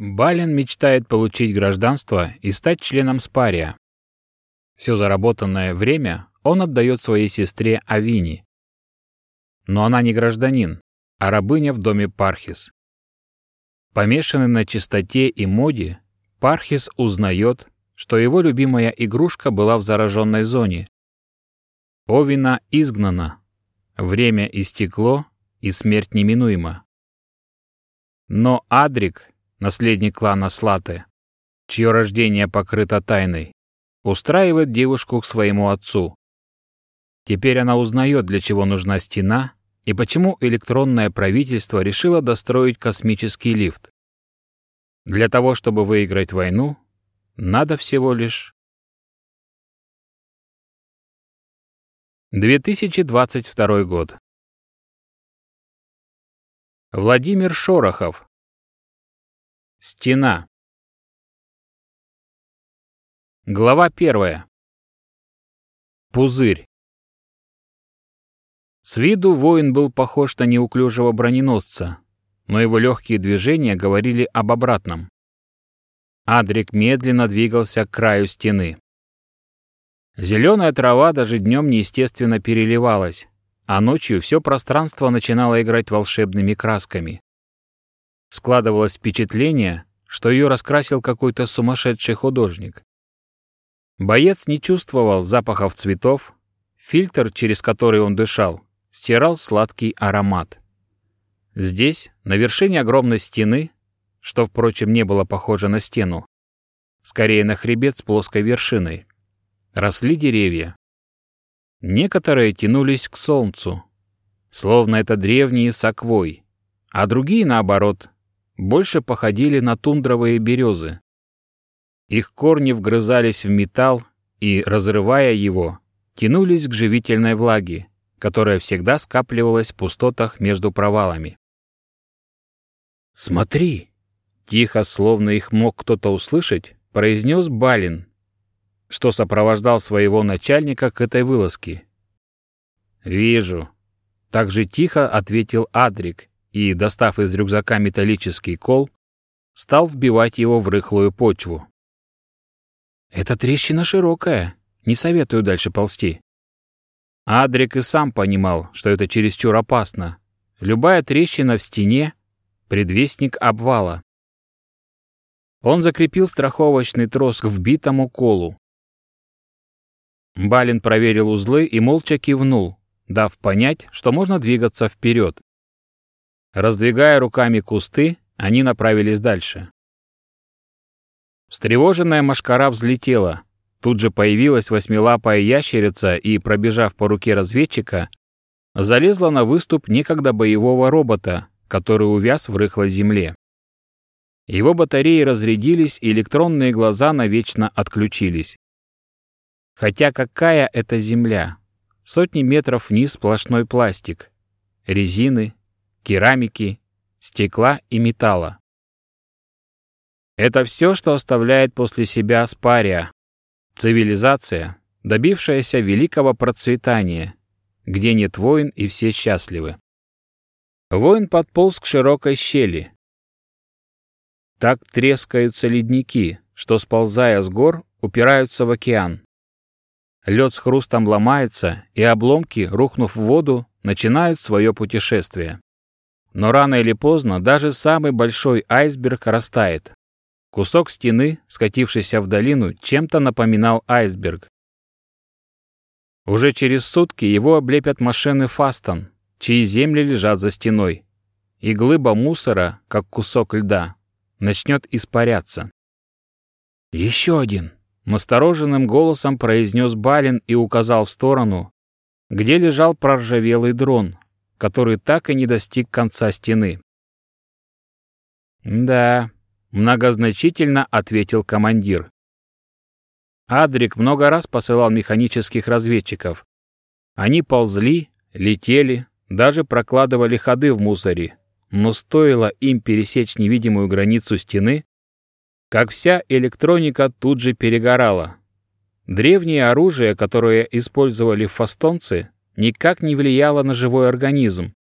Бален мечтает получить гражданство и стать членом Спария. Все заработанное время он отдает своей сестре Авини. Но она не гражданин, а рабыня в доме Пархис. Помешанный на чистоте и моде, Пархис узнает, что его любимая игрушка была в зараженной зоне. Овина изгнана, время истекло и смерть неминуема. Но Адрик, наследник клана Слаты, чье рождение покрыто тайной, устраивает девушку к своему отцу. Теперь она узнает, для чего нужна стена и почему электронное правительство решило достроить космический лифт. Для того, чтобы выиграть войну, надо всего лишь 2022 год. Владимир Шорохов. Стена. Глава первая. Пузырь. С виду воин был похож на неуклюжего броненосца, но его легкие движения говорили об обратном. Адрик медленно двигался к краю стены. Зеленая трава даже днем неестественно переливалась, а ночью все пространство начинало играть волшебными красками. Складывалось впечатление, что ее раскрасил какой-то сумасшедший художник. Боец не чувствовал запахов цветов, фильтр, через который он дышал, стирал сладкий аромат. Здесь, на вершине огромной стены, что, впрочем, не было похоже на стену. Скорее на хребет с плоской вершиной. Росли деревья. Некоторые тянулись к солнцу, словно это древние саквой, а другие, наоборот, больше походили на тундровые березы. Их корни вгрызались в металл и, разрывая его, тянулись к живительной влаге, которая всегда скапливалась в пустотах между провалами. «Смотри!» Тихо, словно их мог кто-то услышать, произнес Балин, что сопровождал своего начальника к этой вылазке. «Вижу», — так же тихо ответил Адрик и, достав из рюкзака металлический кол, стал вбивать его в рыхлую почву. «Эта трещина широкая, не советую дальше ползти». Адрик и сам понимал, что это чересчур опасно. Любая трещина в стене — предвестник обвала. Он закрепил страховочный трос к вбитому колу. Балин проверил узлы и молча кивнул, дав понять, что можно двигаться вперед. Раздвигая руками кусты, они направились дальше. Встревоженная машкара взлетела. Тут же появилась восьмилапая ящерица и, пробежав по руке разведчика, залезла на выступ некогда боевого робота, который увяз в рыхлой земле. Его батареи разрядились, и электронные глаза навечно отключились. Хотя какая это земля? Сотни метров вниз сплошной пластик. Резины, керамики, стекла и металла. Это все, что оставляет после себя Спария. Цивилизация, добившаяся великого процветания, где нет войн и все счастливы. Воин подполз к широкой щели, так трескаются ледники, что, сползая с гор, упираются в океан. Лед с хрустом ломается, и обломки, рухнув в воду, начинают свое путешествие. Но рано или поздно даже самый большой айсберг растает. Кусок стены, скатившийся в долину, чем-то напоминал айсберг. Уже через сутки его облепят машины Фастон, чьи земли лежат за стеной. И глыба мусора, как кусок льда, начнет испаряться. «Еще один!» — настороженным голосом произнес Балин и указал в сторону, где лежал проржавелый дрон, который так и не достиг конца стены. «Да», — многозначительно ответил командир. Адрик много раз посылал механических разведчиков. Они ползли, летели, даже прокладывали ходы в мусоре, но стоило им пересечь невидимую границу стены, как вся электроника тут же перегорала. Древнее оружие, которое использовали фастонцы, никак не влияло на живой организм,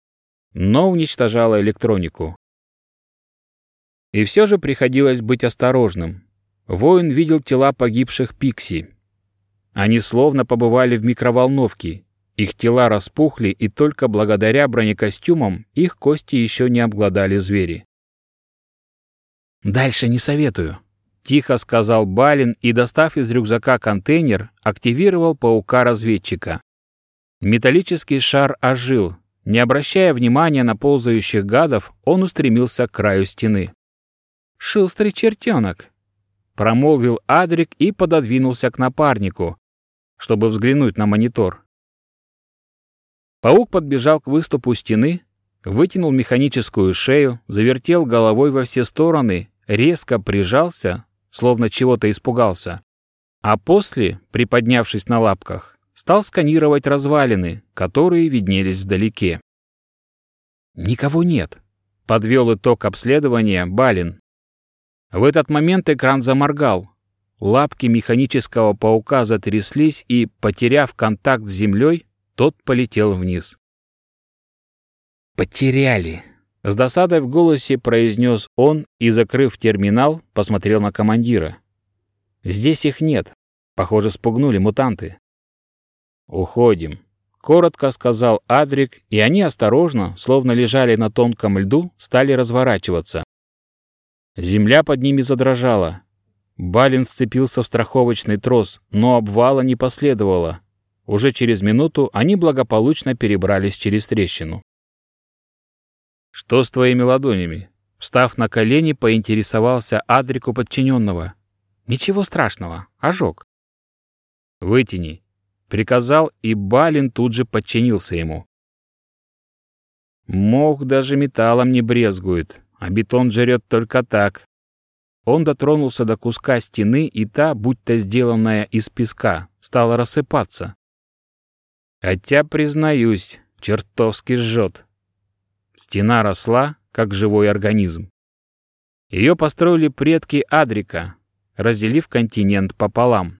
но уничтожало электронику. И все же приходилось быть осторожным. Воин видел тела погибших пикси. Они словно побывали в микроволновке. Их тела распухли, и только благодаря бронекостюмам их кости еще не обглодали звери. «Дальше не советую», — тихо сказал Балин и, достав из рюкзака контейнер, активировал паука-разведчика. Металлический шар ожил. Не обращая внимания на ползающих гадов, он устремился к краю стены. «Шустрый чертенок!» Промолвил Адрик и пододвинулся к напарнику, чтобы взглянуть на монитор. Паук подбежал к выступу стены, вытянул механическую шею, завертел головой во все стороны, резко прижался, словно чего-то испугался, а после, приподнявшись на лапках, стал сканировать развалины, которые виднелись вдалеке. «Никого нет», — подвел итог обследования Балин. В этот момент экран заморгал. Лапки механического паука затряслись, и, потеряв контакт с землей, тот полетел вниз. «Потеряли!» С досадой в голосе произнес он и, закрыв терминал, посмотрел на командира. «Здесь их нет. Похоже, спугнули мутанты». «Уходим», — коротко сказал Адрик, и они осторожно, словно лежали на тонком льду, стали разворачиваться. Земля под ними задрожала. Балин вцепился в страховочный трос, но обвала не последовало. Уже через минуту они благополучно перебрались через трещину. «Что с твоими ладонями?» Встав на колени, поинтересовался Адрику подчиненного. «Ничего страшного. Ожог». «Вытяни», — приказал, и Балин тут же подчинился ему. Мох даже металлом не брезгует, а бетон жрет только так. Он дотронулся до куска стены, и та, будь то сделанная из песка, стала рассыпаться. Хотя, признаюсь, чертовски жжет. Стена росла, как живой организм. Ее построили предки Адрика, разделив континент пополам.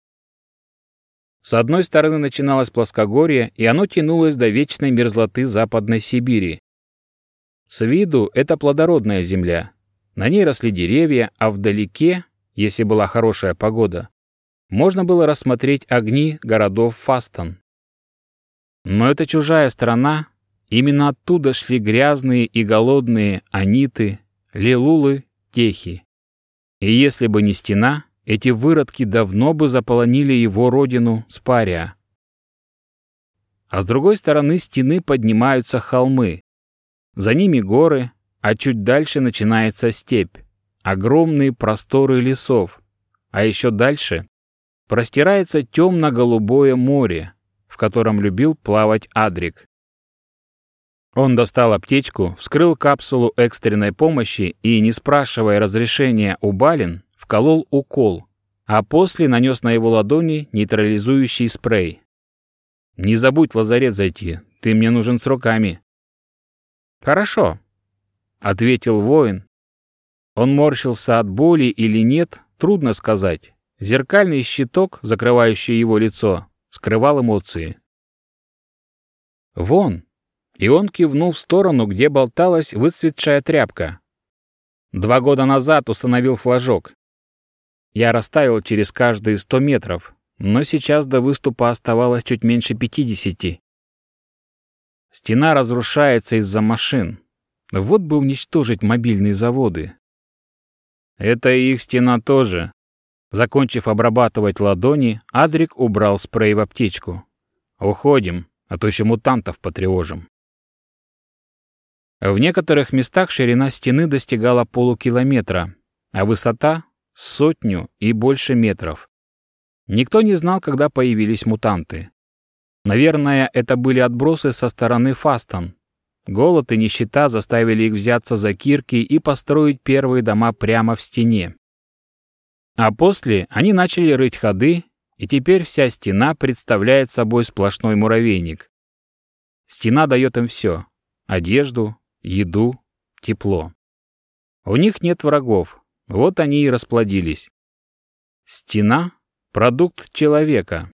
С одной стороны начиналось плоскогорье, и оно тянулось до вечной мерзлоты Западной Сибири, с виду это плодородная земля. На ней росли деревья, а вдалеке, если была хорошая погода, можно было рассмотреть огни городов Фастон. Но это чужая страна, именно оттуда шли грязные и голодные аниты, лилулы, техи. И если бы не стена, эти выродки давно бы заполонили его родину Спария. А с другой стороны стены поднимаются холмы, за ними горы, а чуть дальше начинается степь, огромные просторы лесов, а еще дальше простирается темно-голубое море, в котором любил плавать Адрик. Он достал аптечку, вскрыл капсулу экстренной помощи и, не спрашивая разрешения у Балин, вколол укол, а после нанес на его ладони нейтрализующий спрей. «Не забудь в лазарет зайти, ты мне нужен с руками», «Хорошо», — ответил воин. Он морщился от боли или нет, трудно сказать. Зеркальный щиток, закрывающий его лицо, скрывал эмоции. «Вон!» И он кивнул в сторону, где болталась выцветшая тряпка. Два года назад установил флажок. Я растаял через каждые сто метров, но сейчас до выступа оставалось чуть меньше пятидесяти. Стена разрушается из-за машин. Вот бы уничтожить мобильные заводы. Это и их стена тоже. Закончив обрабатывать ладони, Адрик убрал спрей в аптечку. Уходим, а то еще мутантов потревожим. В некоторых местах ширина стены достигала полукилометра, а высота — сотню и больше метров. Никто не знал, когда появились мутанты. Наверное, это были отбросы со стороны Фастон. Голод и нищета заставили их взяться за кирки и построить первые дома прямо в стене. А после они начали рыть ходы, и теперь вся стена представляет собой сплошной муравейник. Стена дает им все — одежду, еду, тепло. У них нет врагов, вот они и расплодились. Стена — продукт человека,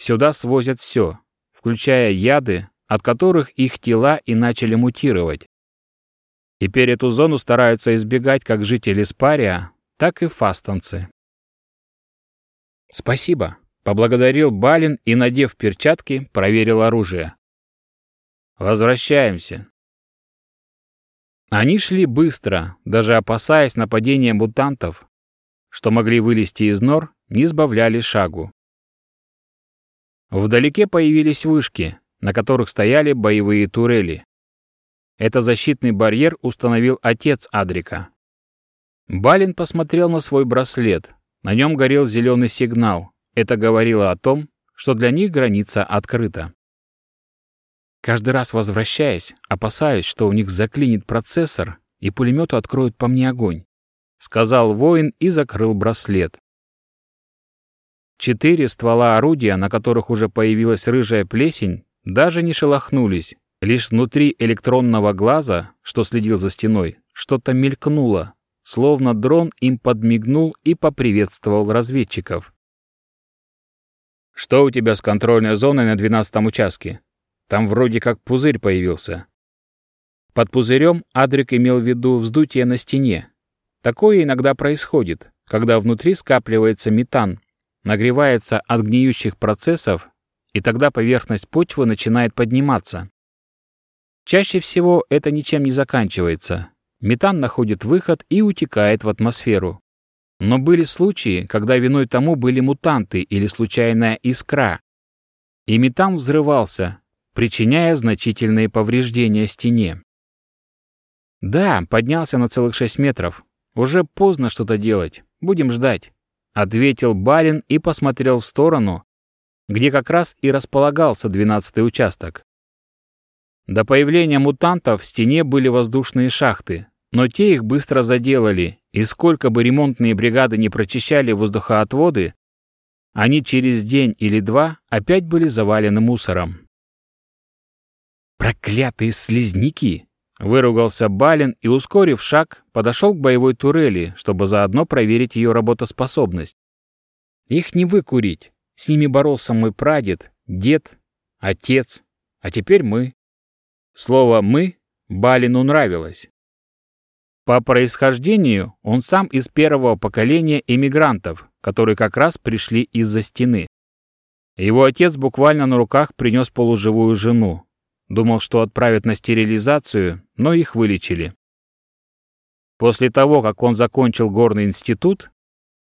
Сюда свозят все, включая яды, от которых их тела и начали мутировать. Теперь эту зону стараются избегать как жители Спария, так и фастанцы. «Спасибо», — поблагодарил Балин и, надев перчатки, проверил оружие. «Возвращаемся». Они шли быстро, даже опасаясь нападения мутантов, что могли вылезти из нор, не сбавляли шагу. Вдалеке появились вышки, на которых стояли боевые турели. Это защитный барьер установил отец Адрика. Балин посмотрел на свой браслет. На нем горел зеленый сигнал. Это говорило о том, что для них граница открыта. Каждый раз возвращаясь, опасаюсь, что у них заклинит процессор и пулемету откроют по мне огонь, сказал воин и закрыл браслет. Четыре ствола орудия, на которых уже появилась рыжая плесень, даже не шелохнулись. Лишь внутри электронного глаза, что следил за стеной, что-то мелькнуло, словно дрон им подмигнул и поприветствовал разведчиков. «Что у тебя с контрольной зоной на двенадцатом участке? Там вроде как пузырь появился». Под пузырем Адрик имел в виду вздутие на стене. Такое иногда происходит, когда внутри скапливается метан, нагревается от гниющих процессов, и тогда поверхность почвы начинает подниматься. Чаще всего это ничем не заканчивается. Метан находит выход и утекает в атмосферу. Но были случаи, когда виной тому были мутанты или случайная искра. И метан взрывался, причиняя значительные повреждения стене. Да, поднялся на целых шесть метров. Уже поздно что-то делать. Будем ждать. — ответил Балин и посмотрел в сторону, где как раз и располагался двенадцатый участок. До появления мутантов в стене были воздушные шахты, но те их быстро заделали, и сколько бы ремонтные бригады не прочищали воздухоотводы, они через день или два опять были завалены мусором. «Проклятые слизняки!» Выругался Балин и, ускорив шаг, подошел к боевой турели, чтобы заодно проверить ее работоспособность. Их не выкурить. С ними боролся мой прадед, дед, отец, а теперь мы. Слово «мы» Балину нравилось. По происхождению он сам из первого поколения эмигрантов, которые как раз пришли из-за стены. Его отец буквально на руках принес полуживую жену, Думал, что отправят на стерилизацию, но их вылечили. После того, как он закончил горный институт,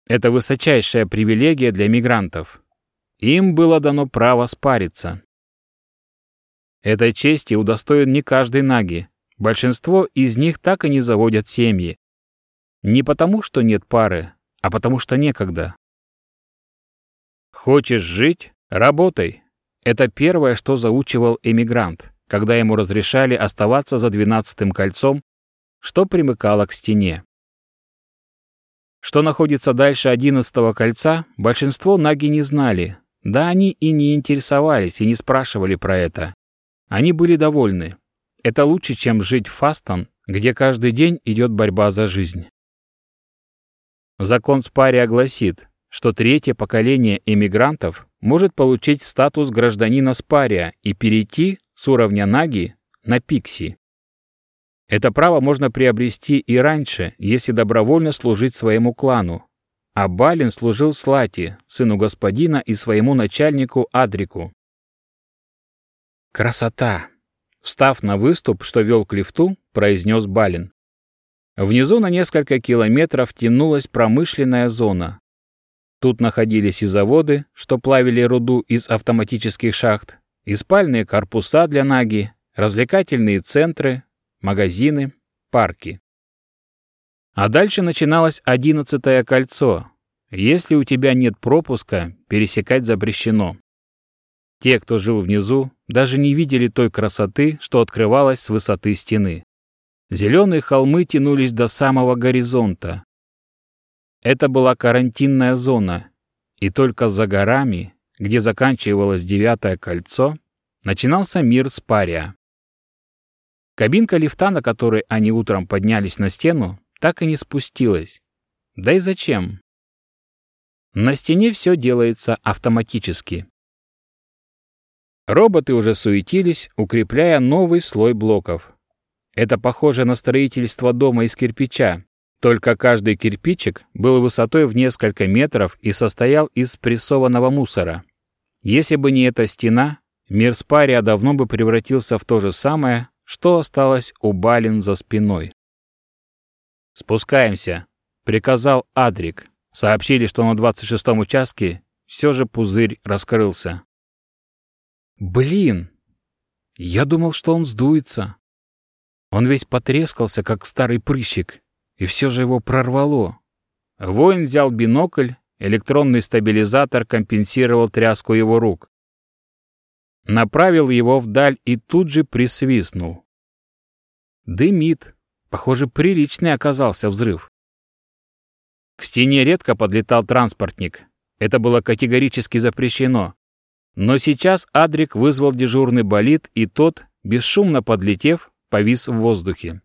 это высочайшая привилегия для мигрантов, им было дано право спариться. Этой чести удостоен не каждый наги. Большинство из них так и не заводят семьи. Не потому, что нет пары, а потому что некогда. Хочешь жить — работай. Это первое, что заучивал эмигрант когда ему разрешали оставаться за двенадцатым кольцом, что примыкало к стене. Что находится дальше одиннадцатого кольца, большинство наги не знали. Да они и не интересовались, и не спрашивали про это. Они были довольны. Это лучше, чем жить в Фастон, где каждый день идет борьба за жизнь. Закон Спария гласит, что третье поколение эмигрантов может получить статус гражданина Спария и перейти с уровня Наги на Пикси. Это право можно приобрести и раньше, если добровольно служить своему клану. А Балин служил Слати, сыну господина и своему начальнику Адрику. «Красота!» Встав на выступ, что вел к лифту, произнес Балин. Внизу на несколько километров тянулась промышленная зона. Тут находились и заводы, что плавили руду из автоматических шахт, и спальные корпуса для Наги, развлекательные центры, магазины, парки. А дальше начиналось одиннадцатое кольцо. Если у тебя нет пропуска, пересекать запрещено. Те, кто жил внизу, даже не видели той красоты, что открывалась с высоты стены. Зеленые холмы тянулись до самого горизонта. Это была карантинная зона, и только за горами где заканчивалось девятое кольцо, начинался мир Спария. Кабинка лифта, на которой они утром поднялись на стену, так и не спустилась. Да и зачем? На стене все делается автоматически. Роботы уже суетились, укрепляя новый слой блоков. Это похоже на строительство дома из кирпича, только каждый кирпичик был высотой в несколько метров и состоял из спрессованного мусора. Если бы не эта стена, мир Спария давно бы превратился в то же самое, что осталось у Балин за спиной. «Спускаемся», — приказал Адрик. Сообщили, что на 26-м участке все же пузырь раскрылся. «Блин! Я думал, что он сдуется. Он весь потрескался, как старый прыщик, и все же его прорвало. Воин взял бинокль, электронный стабилизатор компенсировал тряску его рук. Направил его вдаль и тут же присвистнул. Дымит. Похоже, приличный оказался взрыв. К стене редко подлетал транспортник. Это было категорически запрещено. Но сейчас Адрик вызвал дежурный болид, и тот, бесшумно подлетев, повис в воздухе.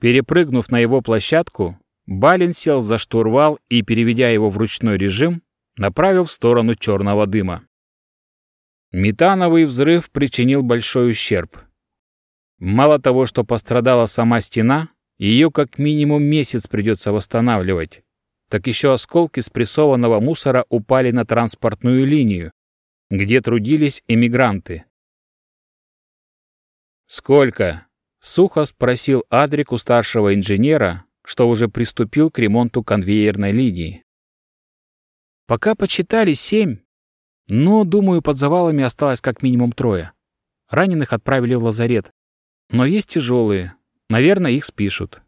Перепрыгнув на его площадку, Балин сел за штурвал и, переведя его в ручной режим, направил в сторону черного дыма. Метановый взрыв причинил большой ущерб. Мало того, что пострадала сама стена, ее как минимум месяц придется восстанавливать, так еще осколки спрессованного мусора упали на транспортную линию, где трудились эмигранты. «Сколько?» — сухо спросил Адрик у старшего инженера, что уже приступил к ремонту конвейерной линии. «Пока почитали семь, но, думаю, под завалами осталось как минимум трое. Раненых отправили в лазарет. Но есть тяжелые. Наверное, их спишут».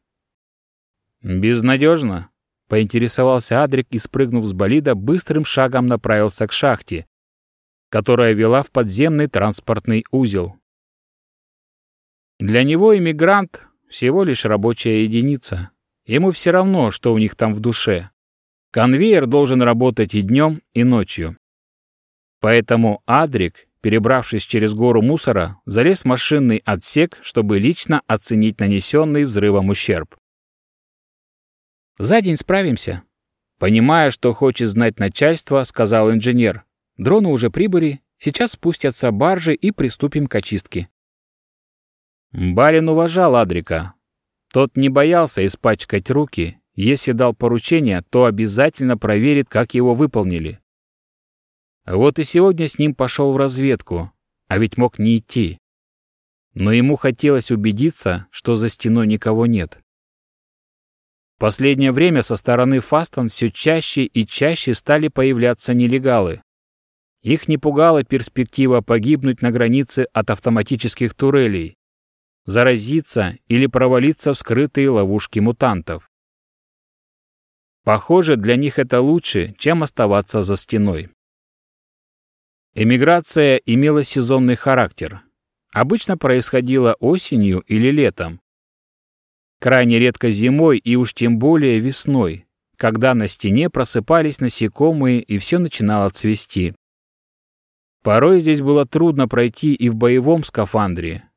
«Безнадежно?» — поинтересовался Адрик и, спрыгнув с болида, быстрым шагом направился к шахте, которая вела в подземный транспортный узел. Для него иммигрант — всего лишь рабочая единица. Ему все равно, что у них там в душе. Конвейер должен работать и днем, и ночью. Поэтому Адрик, перебравшись через гору мусора, залез в машинный отсек, чтобы лично оценить нанесенный взрывом ущерб. «За день справимся», Понимая, что хочет знать начальство, сказал инженер. Дроны уже прибыли, сейчас спустятся баржи и приступим к очистке. Барин уважал Адрика. Тот не боялся испачкать руки. Если дал поручение, то обязательно проверит, как его выполнили. Вот и сегодня с ним пошел в разведку, а ведь мог не идти. Но ему хотелось убедиться, что за стеной никого нет. последнее время со стороны Фастон все чаще и чаще стали появляться нелегалы. Их не пугала перспектива погибнуть на границе от автоматических турелей, заразиться или провалиться в скрытые ловушки мутантов. Похоже, для них это лучше, чем оставаться за стеной. Эмиграция имела сезонный характер. Обычно происходила осенью или летом. Крайне редко зимой и уж тем более весной, когда на стене просыпались насекомые и все начинало цвести. Порой здесь было трудно пройти и в боевом скафандре,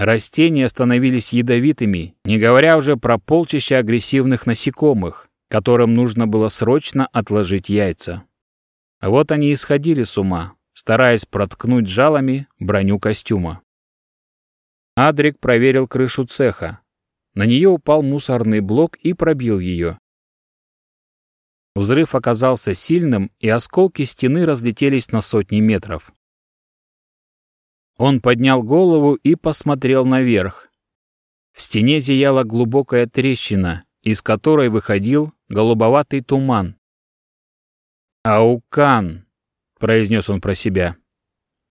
Растения становились ядовитыми, не говоря уже про полчища агрессивных насекомых, которым нужно было срочно отложить яйца. Вот они и сходили с ума, стараясь проткнуть жалами броню костюма. Адрик проверил крышу цеха. На нее упал мусорный блок и пробил ее. Взрыв оказался сильным, и осколки стены разлетелись на сотни метров. Он поднял голову и посмотрел наверх. В стене зияла глубокая трещина, из которой выходил голубоватый туман. «Аукан!» — произнес он про себя.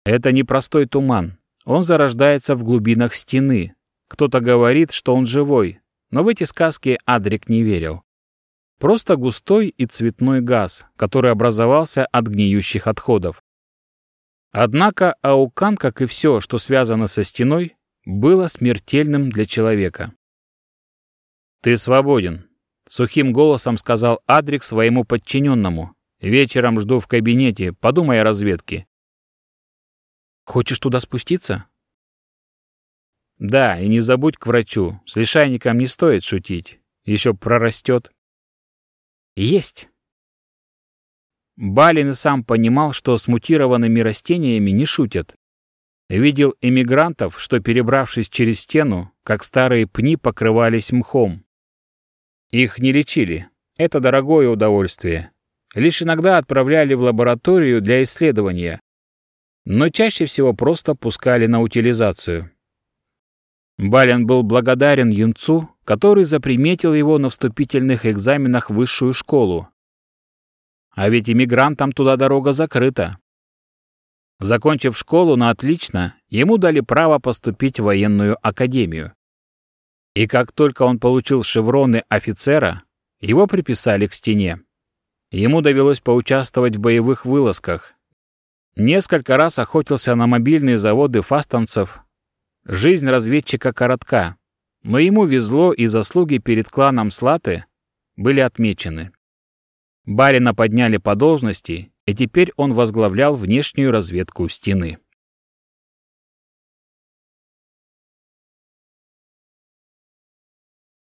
«Это не простой туман. Он зарождается в глубинах стены. Кто-то говорит, что он живой, но в эти сказки Адрик не верил. Просто густой и цветной газ, который образовался от гниющих отходов. Однако аукан, как и все, что связано со стеной, было смертельным для человека. «Ты свободен», — сухим голосом сказал Адрик своему подчиненному. «Вечером жду в кабинете, подумай о разведке». «Хочешь туда спуститься?» «Да, и не забудь к врачу. С лишайником не стоит шутить. Еще прорастет». «Есть!» Балин сам понимал, что с мутированными растениями не шутят. Видел эмигрантов, что, перебравшись через стену, как старые пни покрывались мхом. Их не лечили. Это дорогое удовольствие. Лишь иногда отправляли в лабораторию для исследования. Но чаще всего просто пускали на утилизацию. Бален был благодарен юнцу, который заприметил его на вступительных экзаменах в высшую школу. А ведь иммигрантам туда дорога закрыта. Закончив школу на отлично, ему дали право поступить в военную академию. И как только он получил шевроны офицера, его приписали к стене. Ему довелось поучаствовать в боевых вылазках. Несколько раз охотился на мобильные заводы фастанцев. Жизнь разведчика коротка, но ему везло, и заслуги перед кланом Слаты были отмечены. Барина подняли по должности, и теперь он возглавлял внешнюю разведку стены.